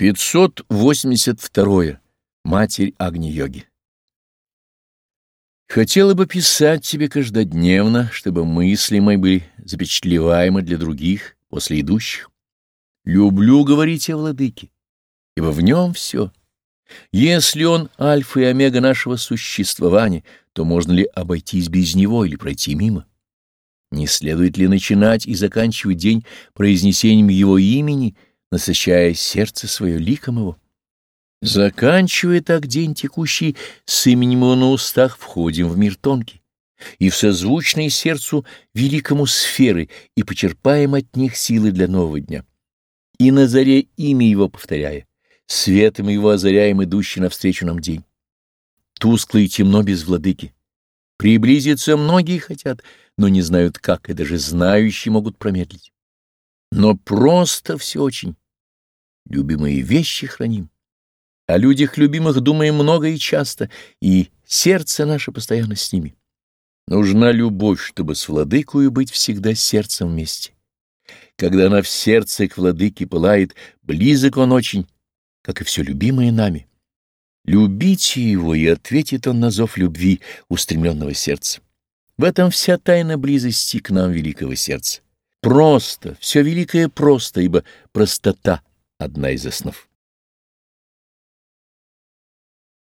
582. Матерь Агни-йоги Хотела бы писать тебе каждодневно, чтобы мысли мои были запечатлеваемы для других, после идущих. Люблю говорить о владыке, ибо в нем все. Если он альфа и омега нашего существования, то можно ли обойтись без него или пройти мимо? Не следует ли начинать и заканчивать день произнесением его имени — насыщая сердце свое ликом его. Заканчивая так день текущий, с именем его на устах входим в мир тонкий, и в созвучные сердцу великому сферы, и почерпаем от них силы для нового дня. И на заре имя его повторяя, светом его озаряем идущий навстречу нам день. Тускло и темно без владыки. Приблизиться многие хотят, но не знают как, и даже знающие могут промедлить. Но просто все очень. Любимые вещи храним. О людях любимых думаем много и часто, и сердце наше постоянно с ними. Нужна любовь, чтобы с владыкою быть всегда сердцем вместе. Когда она в сердце к владыке пылает, близок он очень, как и все любимое нами. Любите его, и ответит он на зов любви устремленного сердца. В этом вся тайна близости к нам великого сердца. Просто, все великое просто, ибо простота — одна из основ.